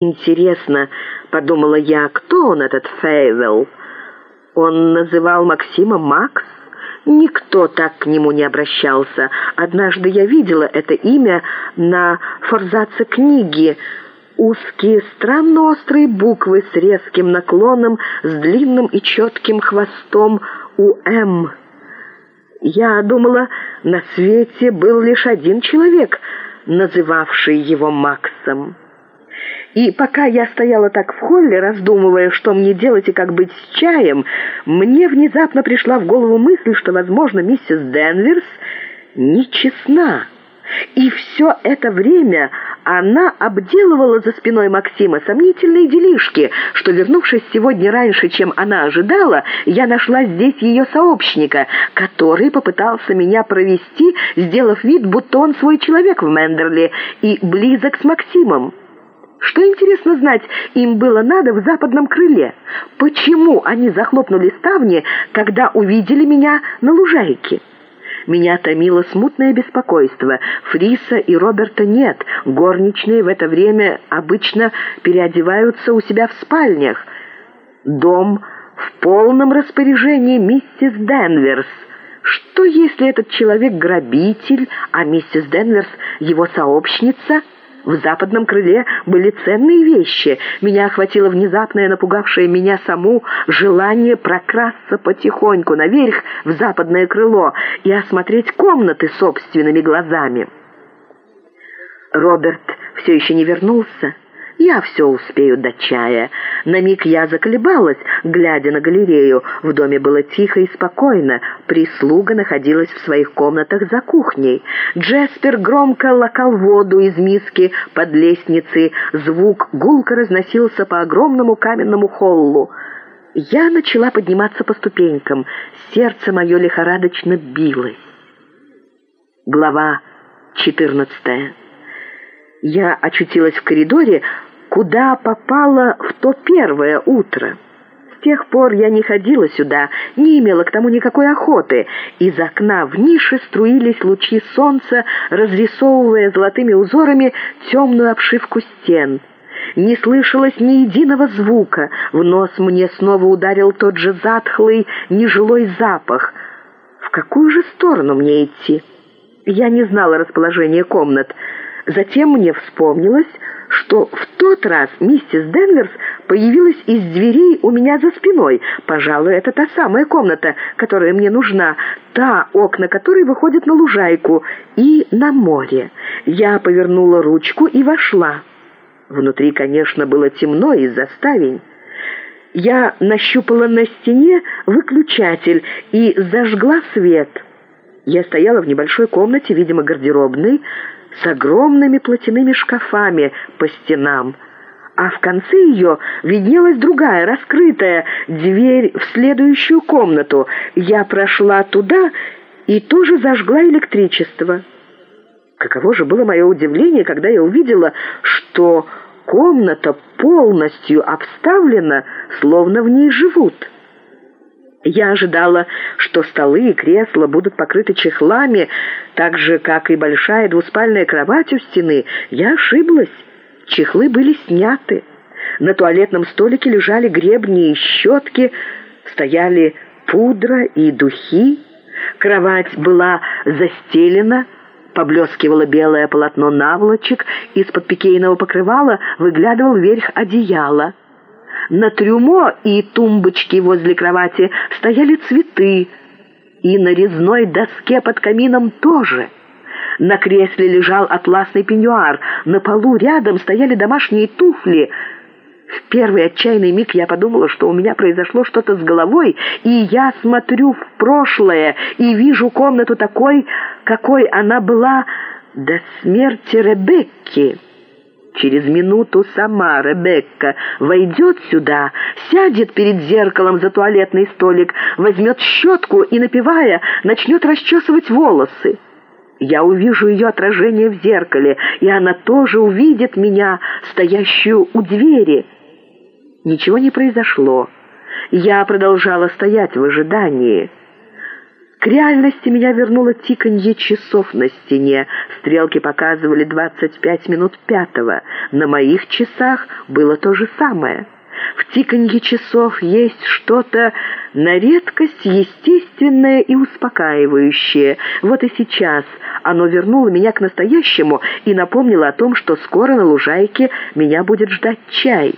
«Интересно», — подумала я, — «кто он, этот Фейвелл?» Он называл Однажды я видела это имя на форзацеУзкие, странно острые буквы с резким наклоном, с длинным и четким хвостом «УМ». Я думала, на свете был лишь один человек, называвший его Максом. И пока я стояла так в холле, раздумывая, что мне делать и как быть с чаем, мне внезапно пришла в голову мысль, что, возможно, миссис Нечестна. И все это время она обделывала за спиной Что, делишки, что, вернувшись сегодня раньше, чем она ожидала, я нашла здесь ее сообщника, который попытался меня провести, сделав вид, будто он свой человек в Мендерли и близок с Максимом. Что, интересно знать, им было надо в западном крыле? Почему они захлопнули ставни, когда увидели меня на лужайке? Меня томило смутное беспокойство.Риса иРоберта нет. Горничные в это время обычно переодеваются у себя в спальнях. Дом в полном распоряжении миссисЕнверс. Что, если этот человек грабитель, а миссис Его сообщница — в западном крыле были ценные вещи. Меня охватило внезапное, напугавшее меня саму, желание прокрасться потихоньку наверх в западное крыло и осмотреть комнаты собственными глазами. Роберт все еще не вернулся. Я все успею до чая. На миг я заколебалась, глядя на галерею. В доме было тихо и спокойно. Прислуга находилась в своих комнатах за кухней.Еспер громко лакал воду из миски под лестницей.Звук гулко разносился по огромному каменному холлу. Я начала подниматься по ступенькам. Сердце мое лихорадочно билось. Глава четырнадцатая. Я очутилась в коридоре, куда попала в то первое утро. С тех пор я не ходила сюда, не имела к тому никакой охоты. Из окна в нише струились лучи солнца, разрисовывая золотыми узорами темную обшивку стен. Не слышалось ни единого звука. В нос мне снова ударил тот же затхлый, нежилой запах. В какую же сторону мне идти? Я не знала расположения комнат. Затем мне вспомнилось, что в тот раз миссис Денверс появилась из дверей у меня за спиной. Пожалуй, это та самая комната, которая мне нужна, та, окна которой выходят на лужайку и на море. Я повернула ручку и вошла. Внутри, конечно, было темно из-за ставень. Я нащупала на стене выключатель и зажгла свет. Я стояла в небольшой комнате, видимо, гардеробной, с огромными платяными шкафами по стенам, а в конце ее виднелась другая, раскрытая, дверь в следующую комнату. Я прошла туда и тоже зажгла электричество. Каково же было мое удивление, когда я увидела, что комната полностью обставлена, словно в ней живут. Я ожидала, что столы и кресла будут покрыты чехлами, так же, как и большая двуспальная кровать у стены. Я ошиблась. Чехлы были сняты. На туалетном столике лежали гребни и щетки, стояли пудра и духи. Кровать была застелена, поблескивало белое полотно наволочек, из-под пикейного покрывала выглядывал верх одеяла. На трюмо и тумбочке возле кровати стояли цветы, и на резной доске под камином тоже. На кресле лежал атласный пеньюар, на полу рядом стояли домашние туфли. В первый отчаянный миг я подумала, что у меня произошло что-то с головой, и я смотрю в прошлое и вижу комнату такой, какой она была до смерти Ребекки. Через минуту сама Ребекка войдет сюда, сядет перед зеркалом за туалетный столик, возьмет щетку и, напевая, начнет расчесывать волосы. Я увижу ее отражение в зеркале, и она тоже увидит меня, стоящую у двери. Ничего не произошло. Я продолжала стоять в ожидании. К реальности меня вернуло тиканье часов на стене. Стрелки показывали 25 минут пятого. На моих часах было то же самое. В тиканье часов есть что-то на редкость естественное и успокаивающее. Вот и сейчас оно вернуло меня к настоящему и напомнило о том, что скоро на лужайке меня будет ждать чай.